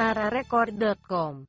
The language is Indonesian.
narrarecord.com